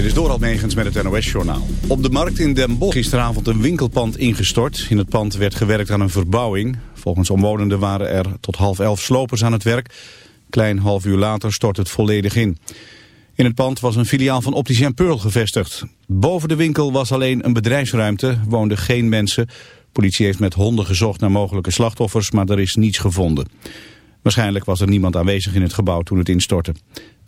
Dit is Doral Megens met het NOS-journaal. Op de markt in Den Bosch gisteravond een winkelpand ingestort. In het pand werd gewerkt aan een verbouwing. Volgens omwonenden waren er tot half elf slopers aan het werk. Klein half uur later stort het volledig in. In het pand was een filiaal van Opticien Pearl gevestigd. Boven de winkel was alleen een bedrijfsruimte, woonden geen mensen. Politie heeft met honden gezocht naar mogelijke slachtoffers, maar er is niets gevonden. Waarschijnlijk was er niemand aanwezig in het gebouw toen het instortte.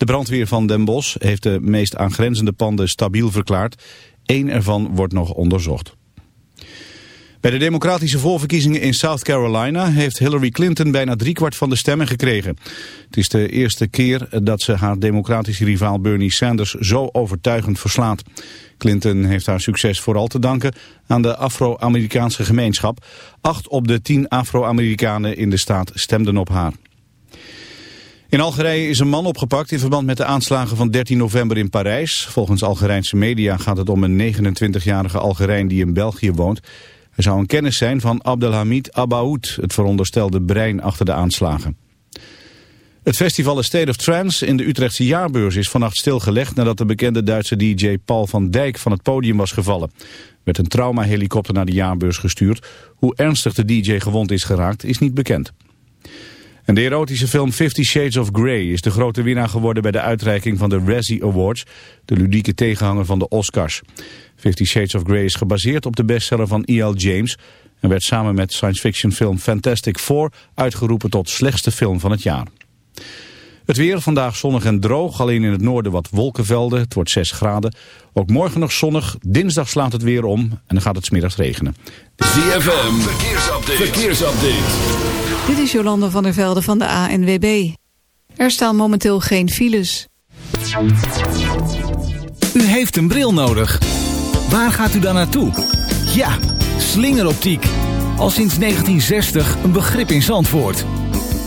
De brandweer van Den Bosch heeft de meest aangrenzende panden stabiel verklaard. Eén ervan wordt nog onderzocht. Bij de democratische voorverkiezingen in South Carolina heeft Hillary Clinton bijna driekwart van de stemmen gekregen. Het is de eerste keer dat ze haar democratische rivaal Bernie Sanders zo overtuigend verslaat. Clinton heeft haar succes vooral te danken aan de Afro-Amerikaanse gemeenschap. Acht op de tien Afro-Amerikanen in de staat stemden op haar. In Algerije is een man opgepakt in verband met de aanslagen van 13 november in Parijs. Volgens Algerijnse media gaat het om een 29-jarige Algerijn die in België woont. Hij zou een kennis zijn van Abdelhamid Abaoud, het veronderstelde brein achter de aanslagen. Het festival State of Trance in de Utrechtse jaarbeurs is vannacht stilgelegd nadat de bekende Duitse DJ Paul van Dijk van het podium was gevallen. Werd een traumahelikopter naar de jaarbeurs gestuurd. Hoe ernstig de DJ gewond is geraakt is niet bekend. En de erotische film Fifty Shades of Grey is de grote winnaar geworden bij de uitreiking van de Razzie Awards, de ludieke tegenhanger van de Oscars. Fifty Shades of Grey is gebaseerd op de bestseller van E.L. James en werd samen met science fiction film Fantastic Four uitgeroepen tot slechtste film van het jaar. Het weer vandaag zonnig en droog, alleen in het noorden wat wolkenvelden. Het wordt 6 graden. Ook morgen nog zonnig. Dinsdag slaat het weer om en dan gaat het smiddags regenen. ZFM, verkeersupdate. verkeersupdate. Dit is Jolande van der Velde van de ANWB. Er staan momenteel geen files. U heeft een bril nodig. Waar gaat u dan naartoe? Ja, slingeroptiek. Al sinds 1960 een begrip in Zandvoort.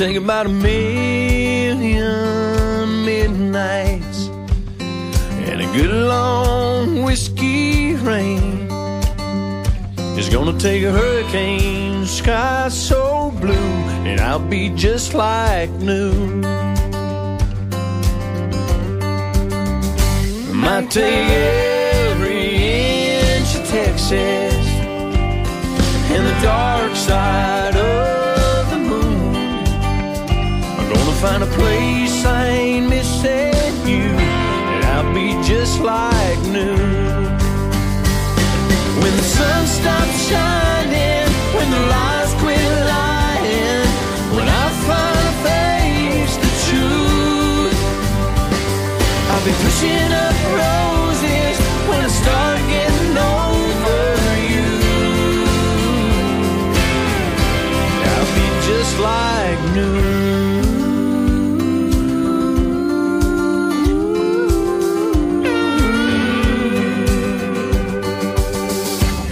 Take about a million midnights and a good long whiskey rain. It's gonna take a hurricane, sky so blue, and I'll be just like new. Might take every inch of Texas and the dark side of find a place I ain't missing you, and I'll be just like new. When the sun stops shining, when the lights quit lying, when I finally face the truth, I'll be pushing up roses when I start getting over you. I'll be just like new.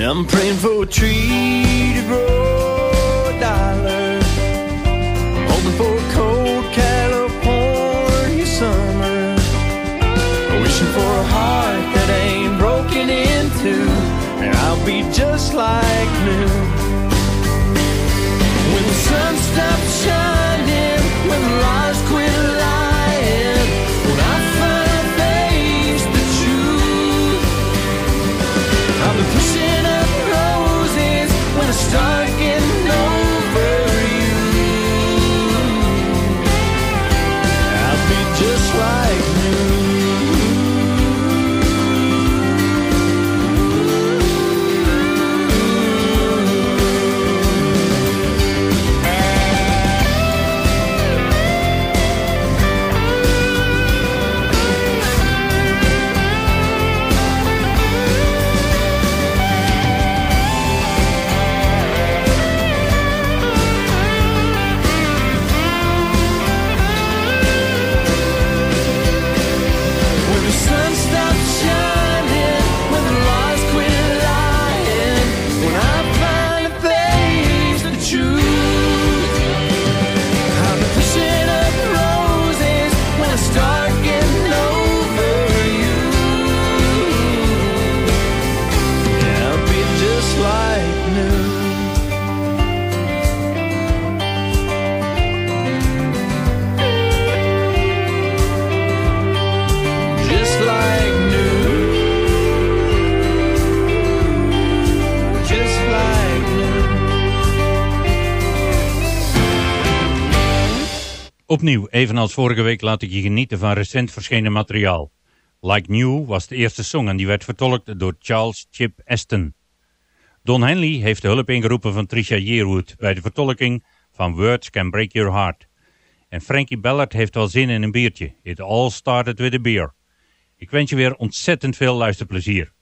I'm praying for a tree to grow a dollar. Hoping for a cold California summer. Wishing for a heart that ain't broken into. And I'll be just like new. When the sun stops shining, when the lies Opnieuw, evenals vorige week, laat ik je genieten van recent verschenen materiaal. Like New was de eerste song en die werd vertolkt door Charles Chip Aston. Don Henley heeft de hulp ingeroepen van Trisha Yearwood bij de vertolking van Words Can Break Your Heart. En Frankie Ballard heeft wel zin in een biertje. It all started with a beer. Ik wens je weer ontzettend veel luisterplezier.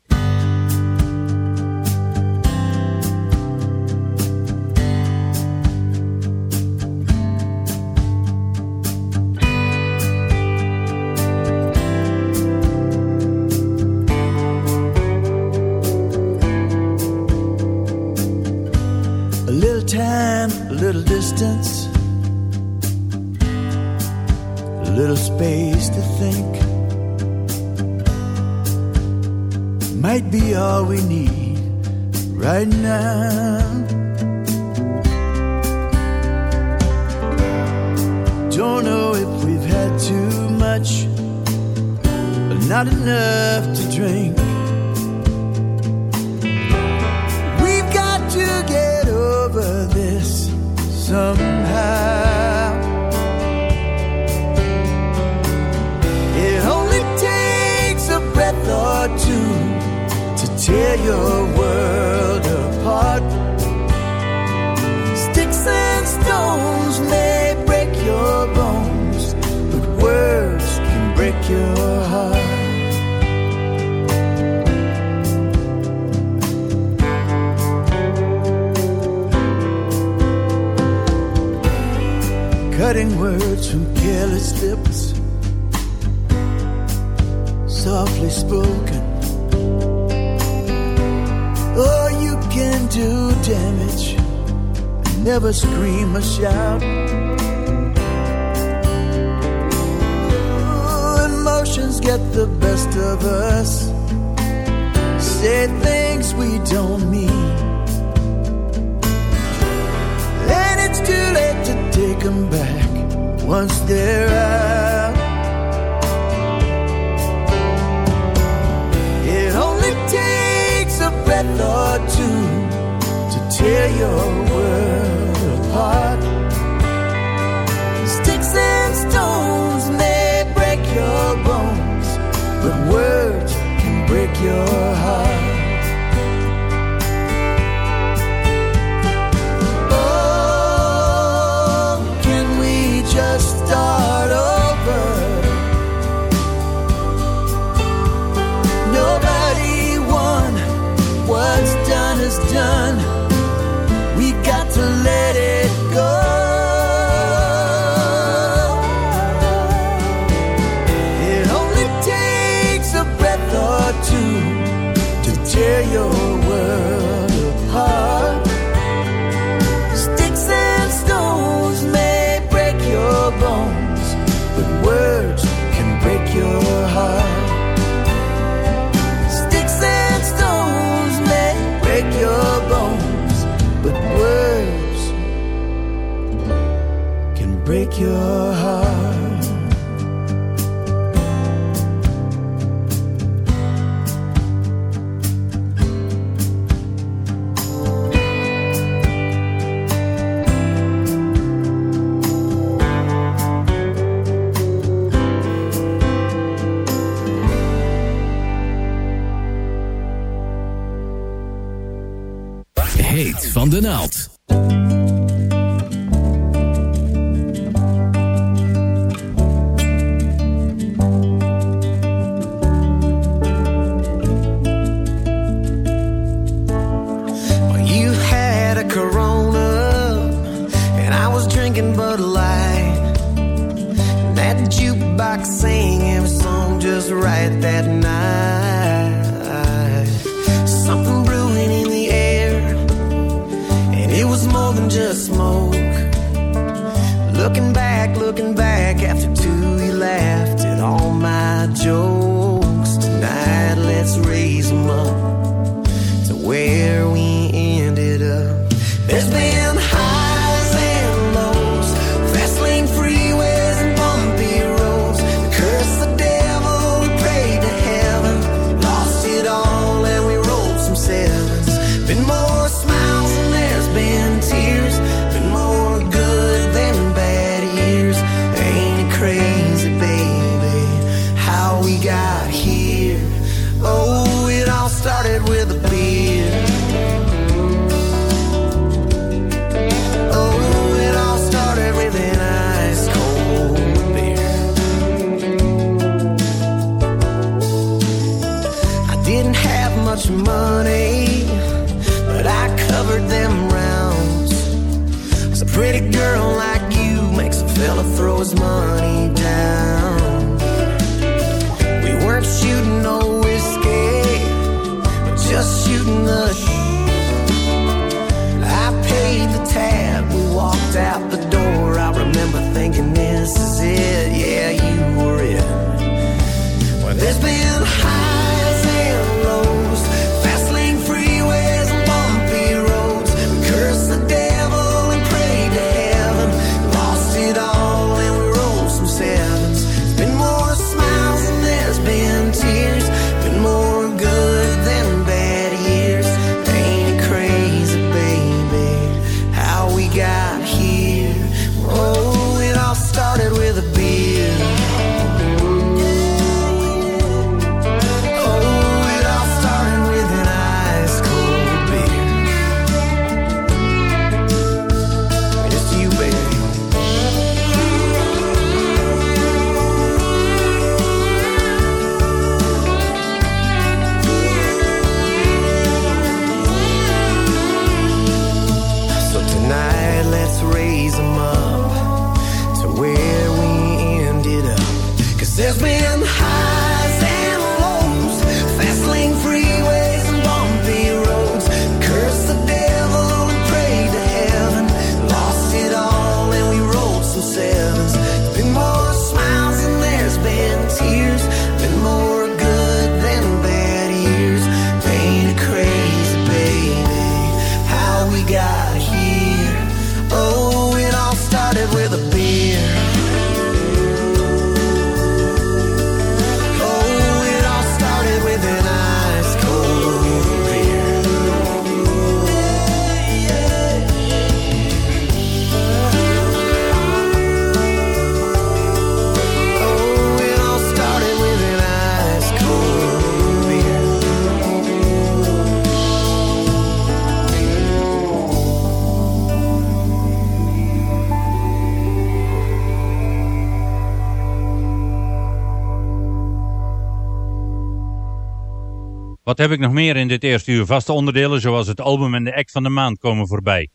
Wat heb ik nog meer in dit eerste uur? Vaste onderdelen zoals het album en de act van de maand komen voorbij.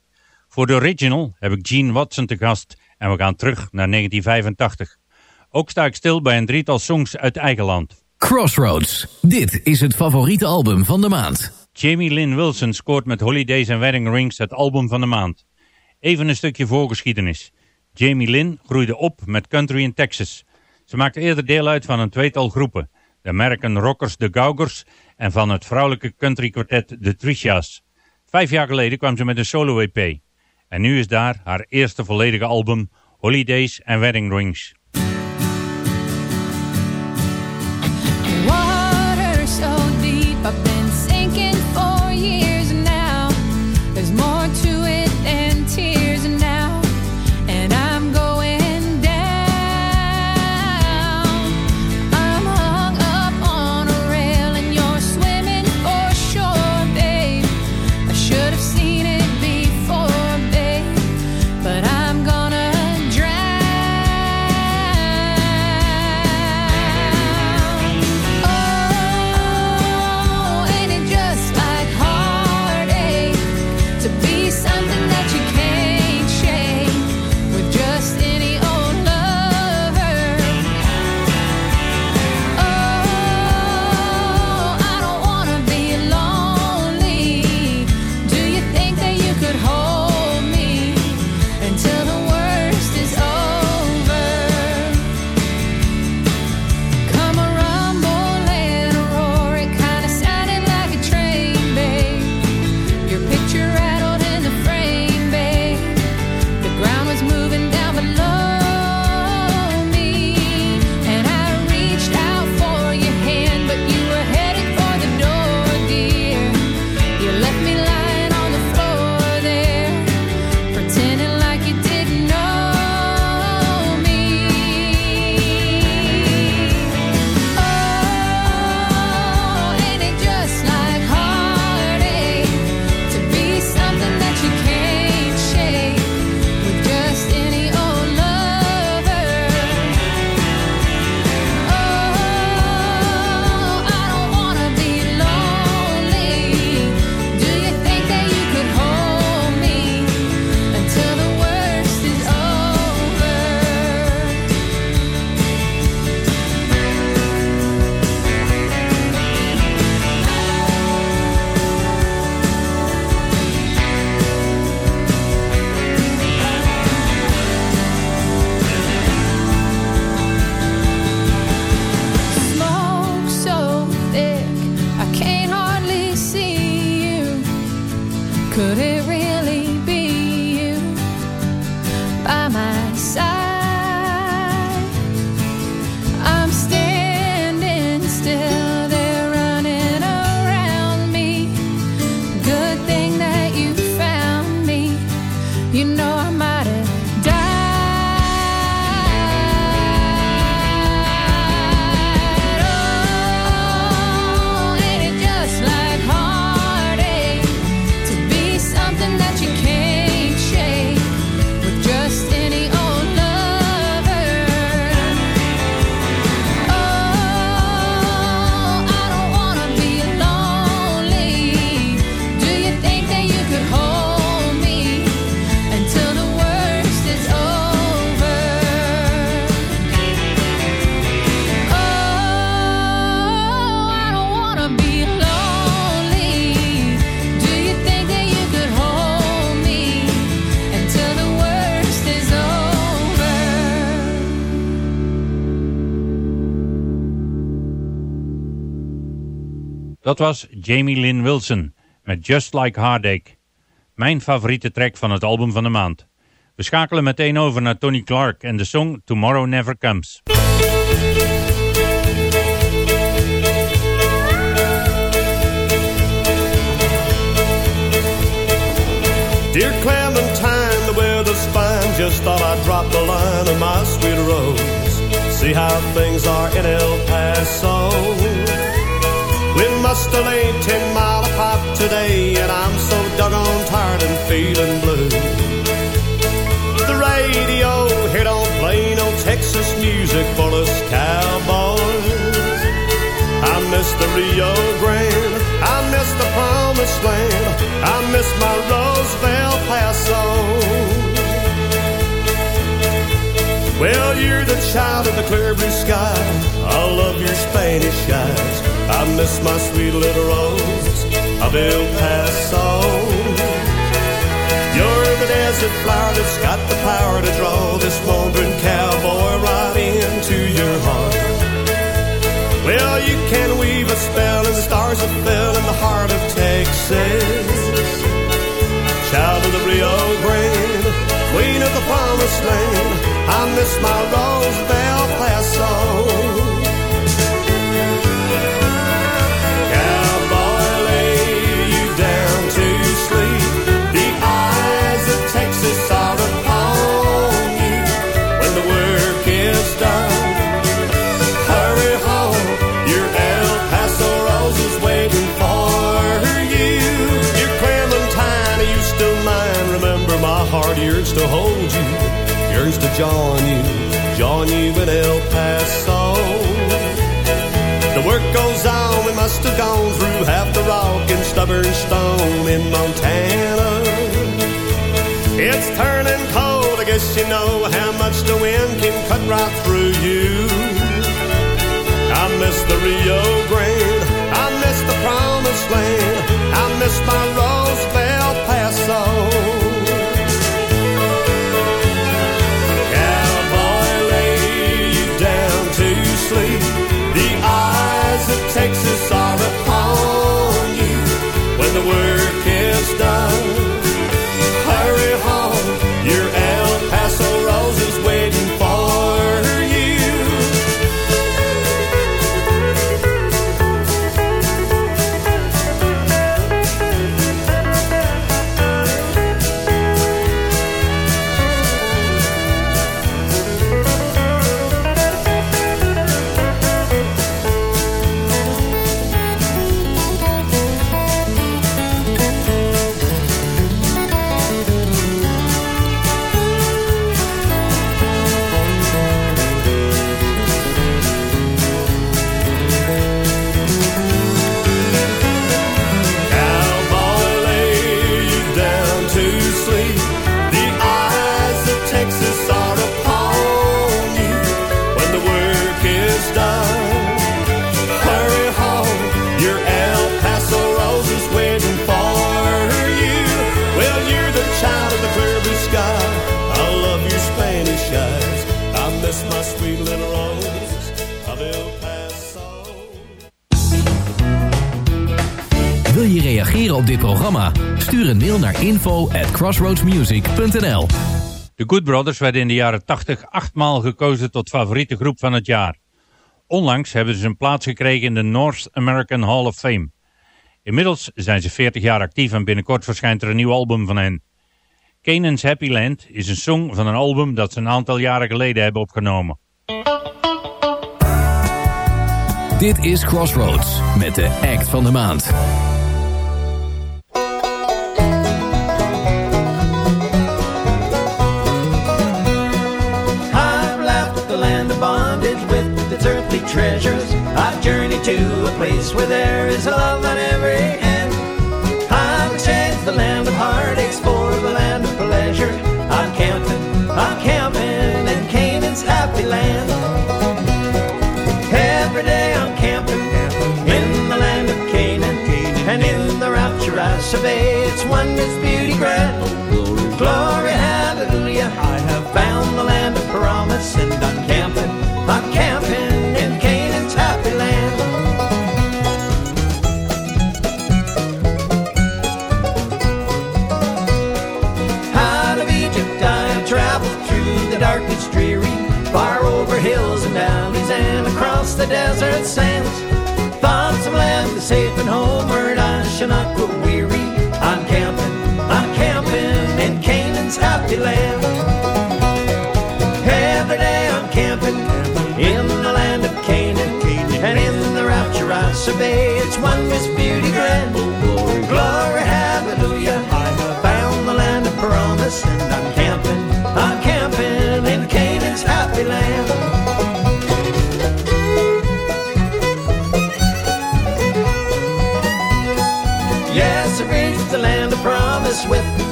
Voor de original heb ik Gene Watson te gast en we gaan terug naar 1985. Ook sta ik stil bij een drietal songs uit eigen land. Crossroads, dit is het favoriete album van de maand. Jamie Lynn Wilson scoort met Holidays and Wedding Rings het album van de maand. Even een stukje voorgeschiedenis. Jamie Lynn groeide op met country in Texas. Ze maakte eerder deel uit van een tweetal groepen de American Rockers de Gaugers en van het vrouwelijke country quartet de Tricia's. Vijf jaar geleden kwam ze met een solo-EP. En nu is daar haar eerste volledige album Holidays and Wedding Rings. Water so deep up in Dat was Jamie Lynn Wilson met Just Like Heartache. Mijn favoriete track van het album van de maand. We schakelen meteen over naar Tony Clark en de song Tomorrow Never Comes. Dear Clementine, the weather's fine. Just thought I'd drop the line of my sweet rose. See how things are in El Paso. We must have laid ten mile apart today, and I'm so doggone tired and feeling blue. The radio here don't play no Texas music for us cowboys. I miss the Rio Grande. I miss the promised land. I miss my Rose of El Paso. Well, you're the child of the clear blue sky. I love your Spanish eyes. I miss my sweet little rose of El Paso. You're the desert flower that's got the power to draw this wandering cowboy right into your heart. Well, you can weave a spell and the stars that fell in the heart of Texas. child of the Rio Grande, queen of the promised land. I miss my Rose Bel Paso. To join you, join you in El Paso. The work goes on, we must have gone through half the rock and stubborn stone in Montana. It's turning cold, I guess you know how much the wind can cut right through you. I miss the Rio Grande, I miss the promised land, I miss my Rose Bel Paso. Of Texas are upon you when the work is done. Op dit programma? Stuur een mail naar info at crossroadsmusic.nl De Good Brothers werden in de jaren 80 achtmaal gekozen tot favoriete groep van het jaar. Onlangs hebben ze een plaats gekregen in de North American Hall of Fame. Inmiddels zijn ze 40 jaar actief en binnenkort verschijnt er een nieuw album van hen. Canaan's Happy Land is een song van een album dat ze een aantal jaren geleden hebben opgenomen. Dit is Crossroads met de act van de maand. Journeyed to a place where there is love on every hand. I've exchanged the land of heartaches for the land of pleasure. I'm camping, I'm camping in Canaan's happy land. Every day I'm camping in the land of Canaan, and in the rapture I survey its wondrous beauty grand. Glory, hallelujah! I have found the land of promise, and I'm desert sands. Thoughts of land safe and homeward, I shall not grow weary. I'm camping, I'm camping in Canaan's happy land.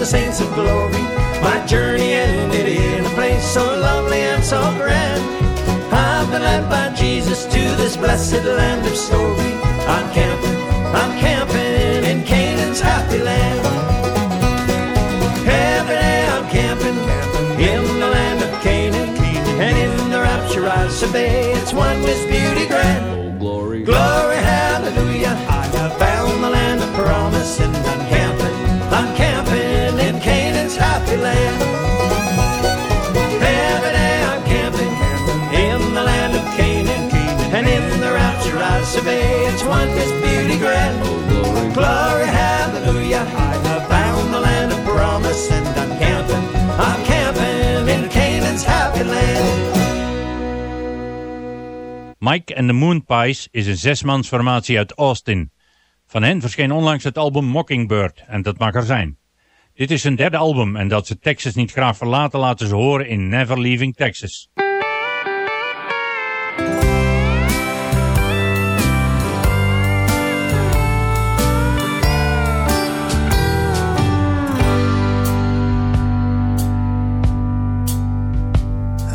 Saints of glory. My journey ended in a place so lovely and so grand. I've been led by Jesus to this blessed land of story. I'm camping, I'm camping in Canaan's happy land. Every day I'm camping in the land of Canaan, and in the rapture I survey its wondrous beauty fades once this beauty grand. Glory, hallelujah, I have found the land of promise and I'm camping, I'm camping in Canaan's happy land. Mike and the Moon Pies is een zesmansformatie uit Austin. Van hen verscheen onlangs het album Mockingbird en dat mag er zijn. Dit is hun derde album en dat ze Texas niet graag verlaten laten ze horen in Never Leaving Texas.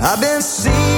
I've been seeing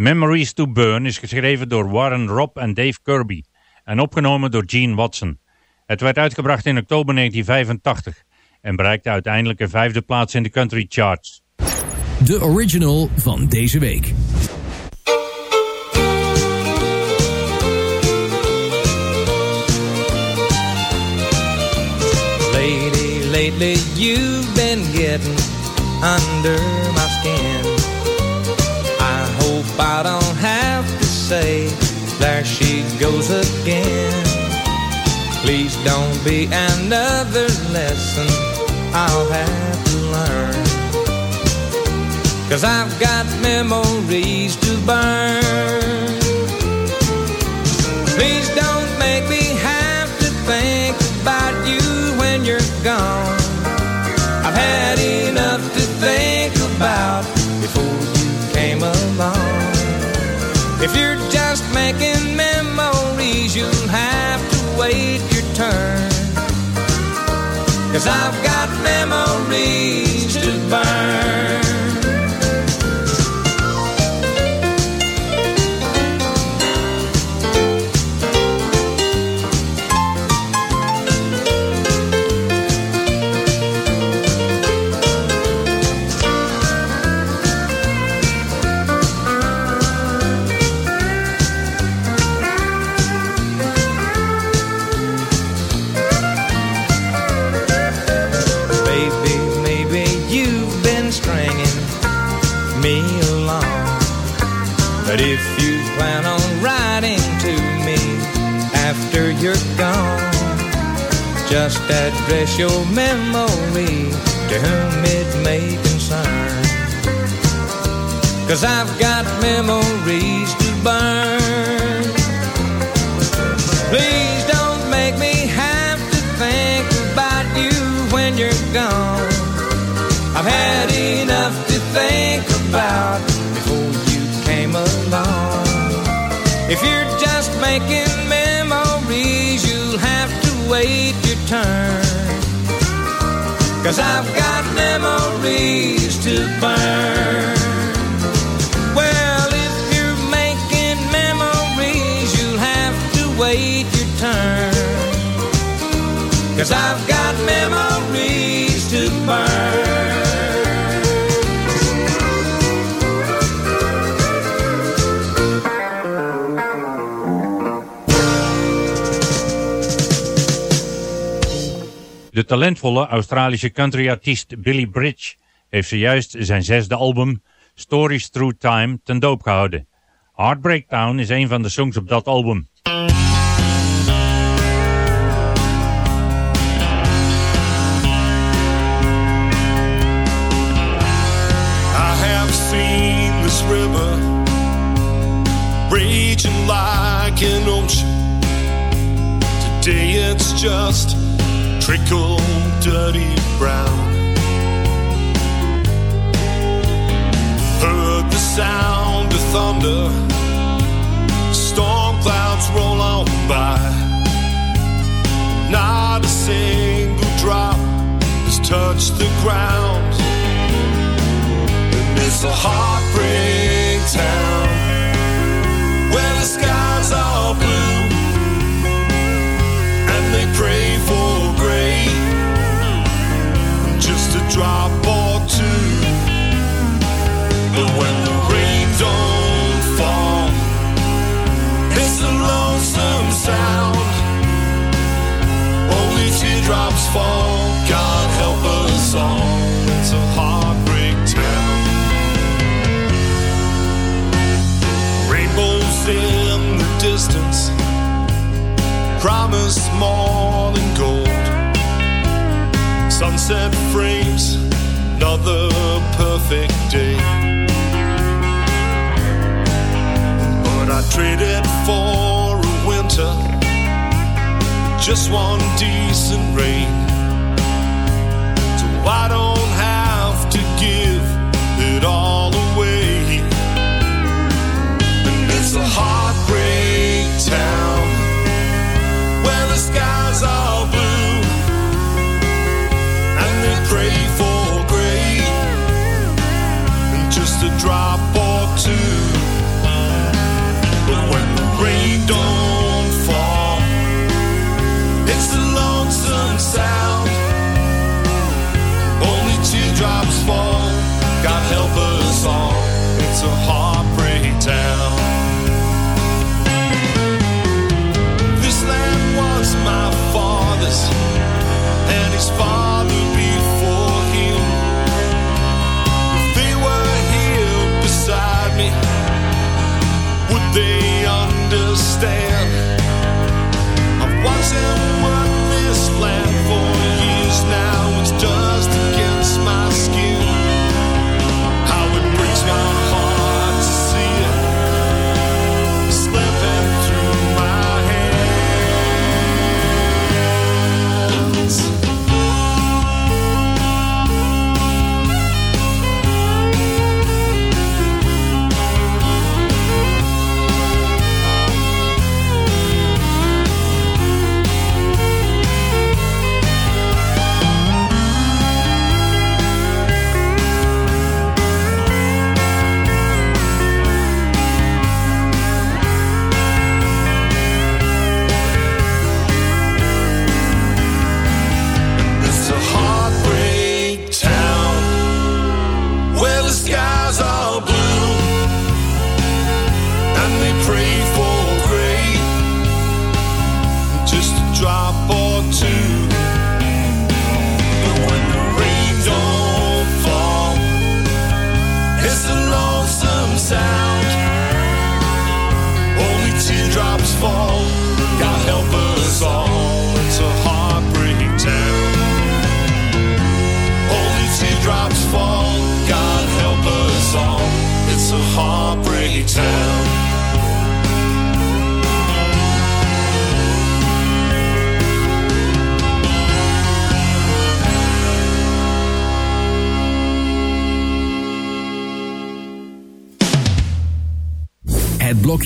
Memories to Burn is geschreven door Warren Robb en Dave Kirby en opgenomen door Gene Watson. Het werd uitgebracht in oktober 1985 en bereikte uiteindelijk een vijfde plaats in de country charts. De original van deze week. Lady, lately you've been getting under I don't have to say, there she goes again. Please don't be another lesson I'll have to learn. Cause I've got memories to burn. Please don't making memories, you'll have to wait your turn. Cause I've got memories after you're gone, just address your memory to whom it may concern. Cause I've got memories to burn. Please don't make me have to think about you when you're gone. I've had enough to think about before you came along. If you're wait turn. Cause I've got memories to burn. Well, if you're making memories, you'll have to wait your turn. Cause I've got memories to burn. De talentvolle Australische countryartiest Billy Bridge heeft zojuist zijn zesde album Stories Through Time ten doop gehouden. Heartbreak Town is een van de songs op dat album. River like an ocean. Today just trickle dirty brown. Heard the sound of thunder, storm clouds roll on by. Not a single drop has touched the ground. And It's a heartbreak promise more than gold. Sunset frames another perfect day. But I trade it for a winter, just one decent rain. So I don't have to give it all away. And it's a heartbreak the skies are blue. And they pray for and just a drop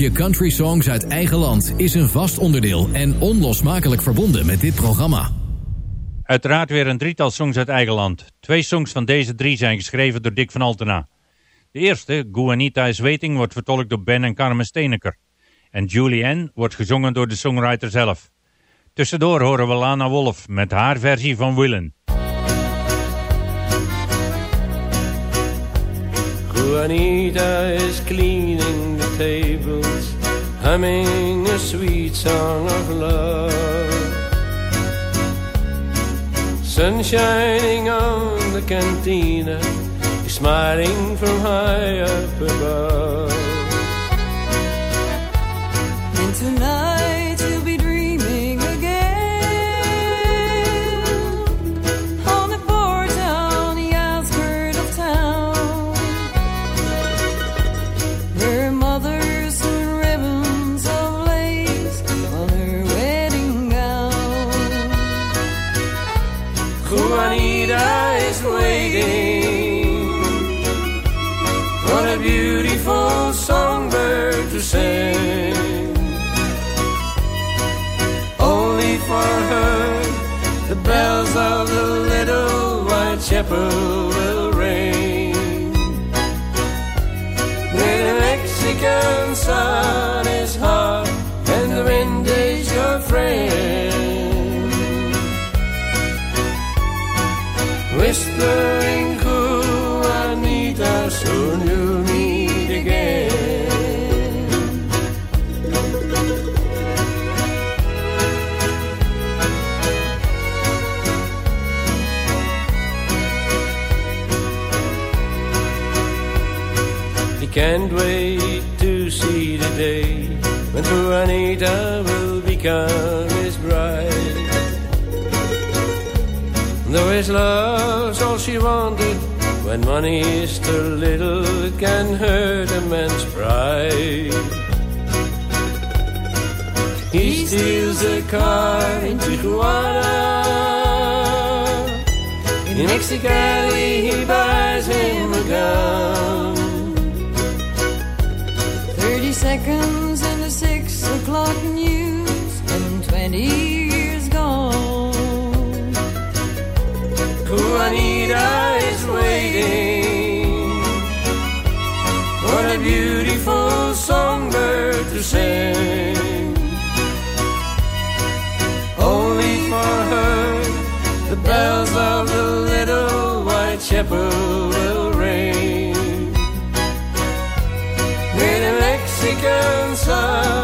Blokje Country Songs uit eigen land is een vast onderdeel en onlosmakelijk verbonden met dit programma. Uiteraard weer een drietal songs uit eigen land. Twee songs van deze drie zijn geschreven door Dick van Altena. De eerste, Guanita is Waiting, wordt vertolkt door Ben en Carmen Steeneker. En Julianne wordt gezongen door de songwriter zelf. Tussendoor horen we Lana Wolf met haar versie van Willen. Juanita is cleaning the tables, humming a sweet song of love. Sun shining on the cantina, smiling from high up above. And tonight sing. Only for her, the bells of the little white chapel will ring. Where the Mexican sun is hot and the wind is your friend. Whispering can't wait to see the day when Juanita will become his bride. Though his love's all she wanted, when money is too little, it can hurt a man's pride. He steals a car in Tijuana. In Mexicali, he buys him a gun. 30 seconds in the six o'clock news, and 20 years gone. Juanita is waiting for a beautiful songbird to sing. Only for her, the bells of the little white chapel sun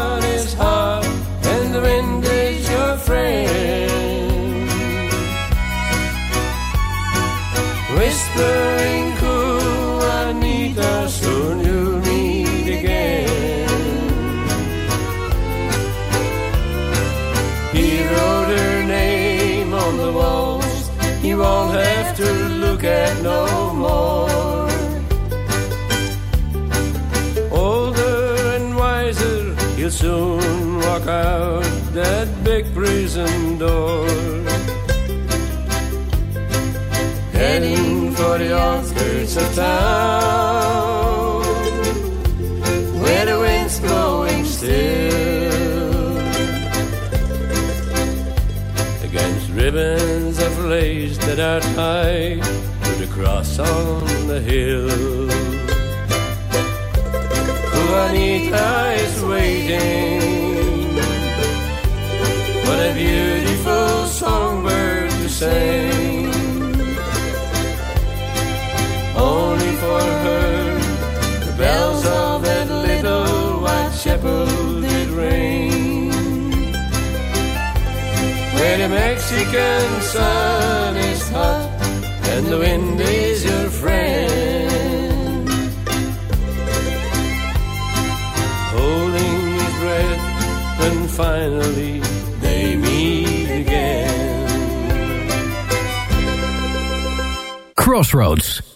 out that big prison door. Heading for the outskirts of town, where the wind's blowing still. Against ribbons of lace that are tied to the cross on the hill. Juanita is waiting the Mexican sun is hot and the wind is your friend. Holding his breath and finally they meet again. Crossroads.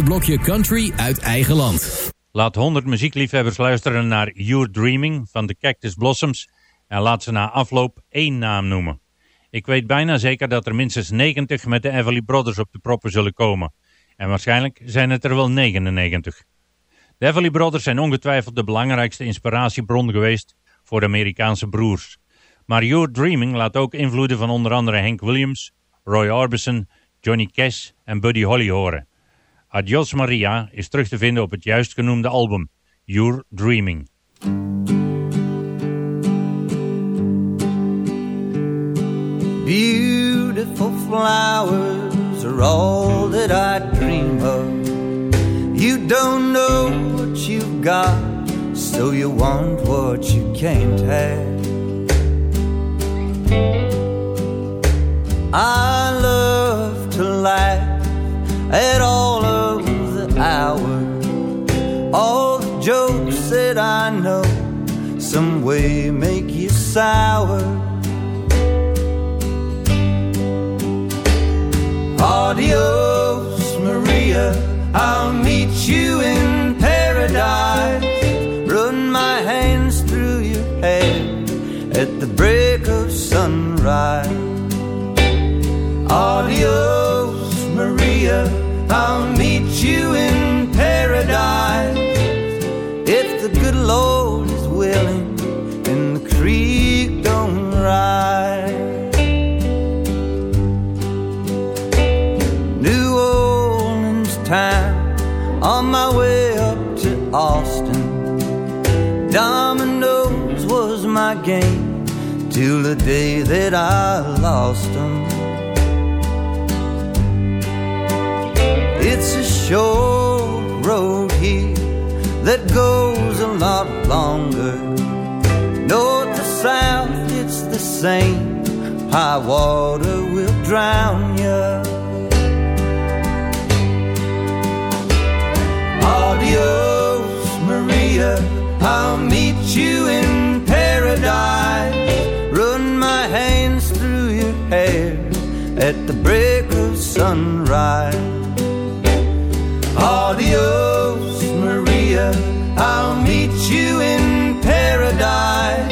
Het blokje Country uit eigen land. Laat 100 muziekliefhebbers luisteren naar You're Dreaming van de Cactus Blossoms en laat ze na afloop één naam noemen. Ik weet bijna zeker dat er minstens 90 met de Everly Brothers op de proppen zullen komen. En waarschijnlijk zijn het er wel 99. De Everly Brothers zijn ongetwijfeld de belangrijkste inspiratiebron geweest voor de Amerikaanse broers. Maar You're Dreaming laat ook invloeden van onder andere Hank Williams, Roy Orbison, Johnny Cash en Buddy Holly horen. Adios Maria is terug te vinden op het juist genoemde album, You're Dreaming. Beautiful flowers are all that I dream of. You don't know what you've got, so you want what you can't have. I love to laugh at all some way make you sour. Adios, Maria. I'll meet you in paradise. Run my hands through your hair at the break of sunrise. Adios, Maria. I'll game till the day that I lost them. It's a short road here that goes a lot longer. North to south, it's the same. High water will drown you. Adios, Maria. I'll at the break of sunrise. Adios, Maria. I'll meet you in paradise.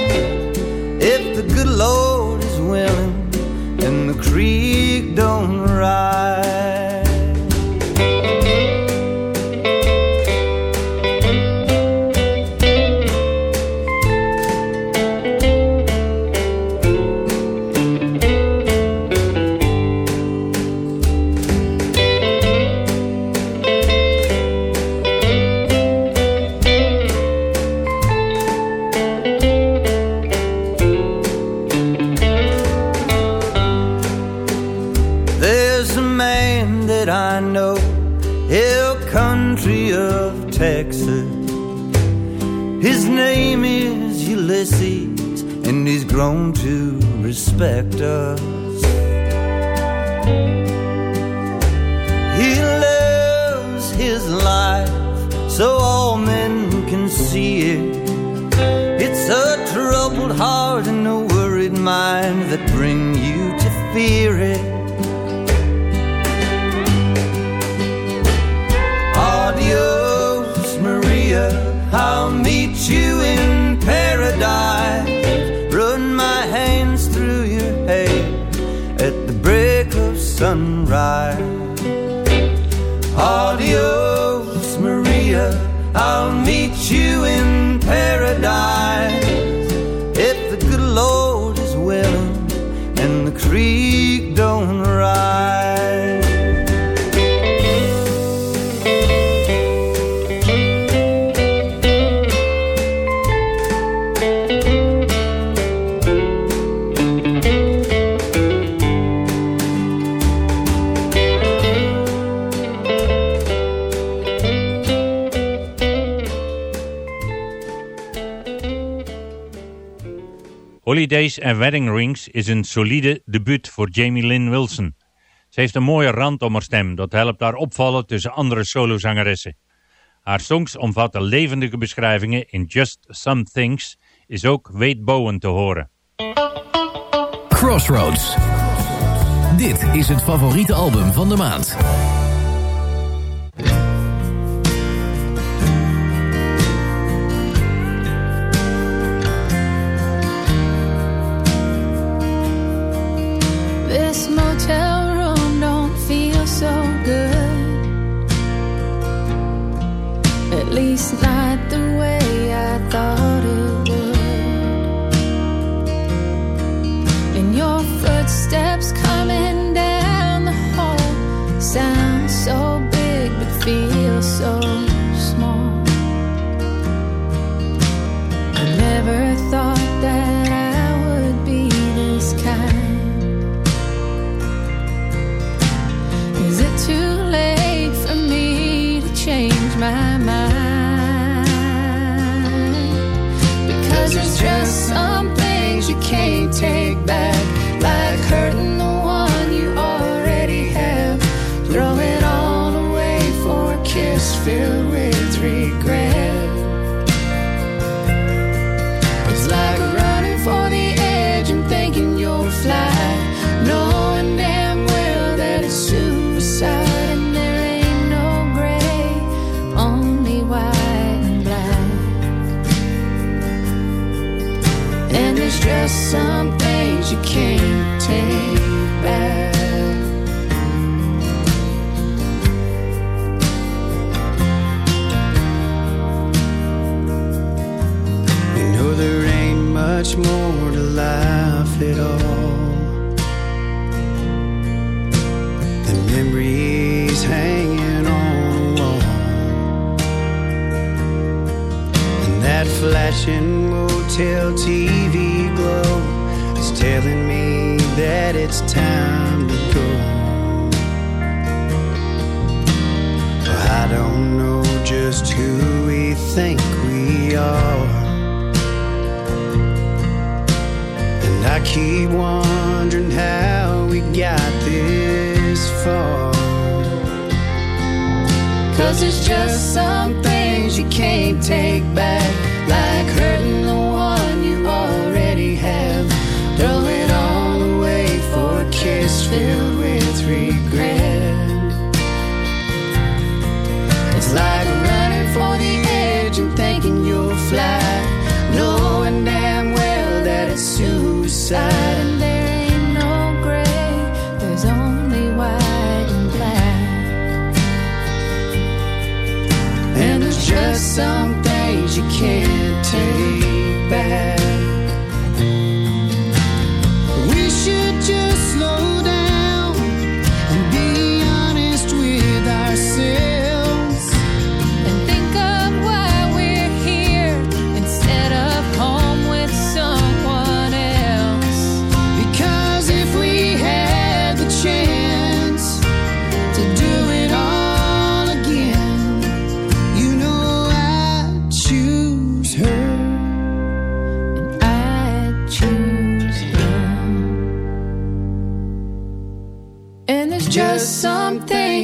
Holidays and Wedding Rings is een solide debuut voor Jamie Lynn Wilson. Ze heeft een mooie rand om haar stem, dat helpt haar opvallen tussen andere solozangeressen. Haar songs omvatten levendige beschrijvingen in Just Some Things is ook Wade Bowen te horen. Crossroads. Dit is het favoriete album van de maand.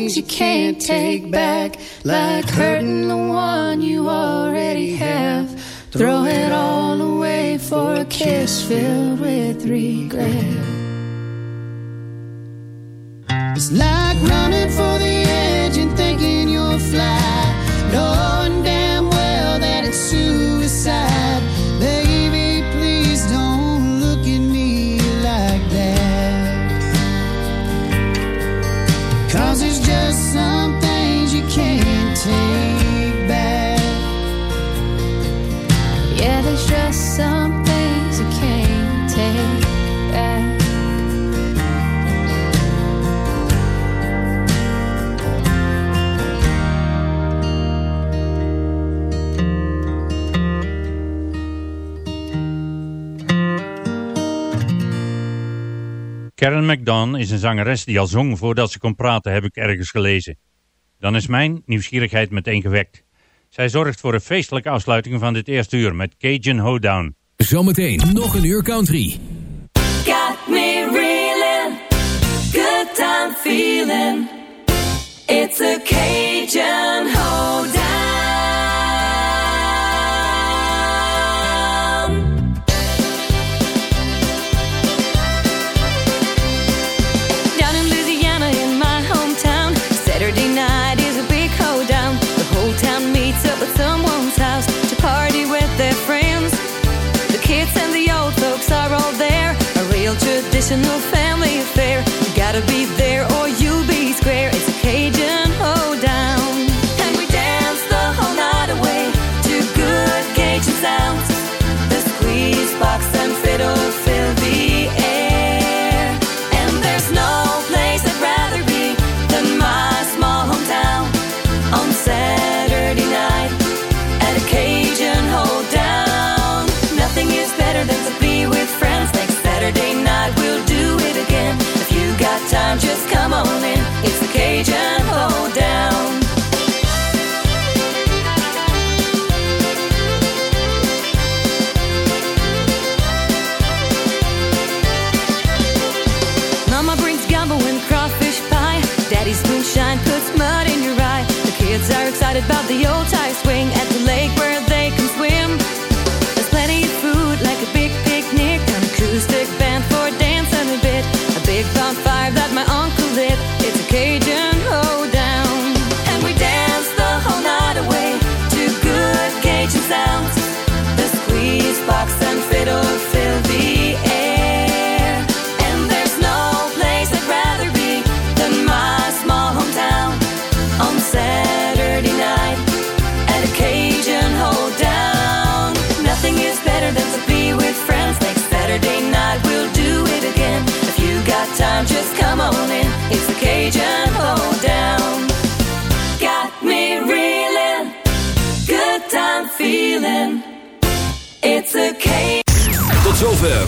things you can't take back, like hurting the one you already have. Throw it all away for a kiss filled with regret. It's like running for the edge and thinking you'll fly. No. Karen McDon is een zangeres die al zong voordat ze kon praten, heb ik ergens gelezen. Dan is mijn nieuwsgierigheid meteen gewekt. Zij zorgt voor een feestelijke afsluiting van dit eerste uur met Cajun Hoedown. Zometeen nog een uur country. Got me reeling, good time feeling. It's a Cajun Hoedown. chasing the family affair. You gotta be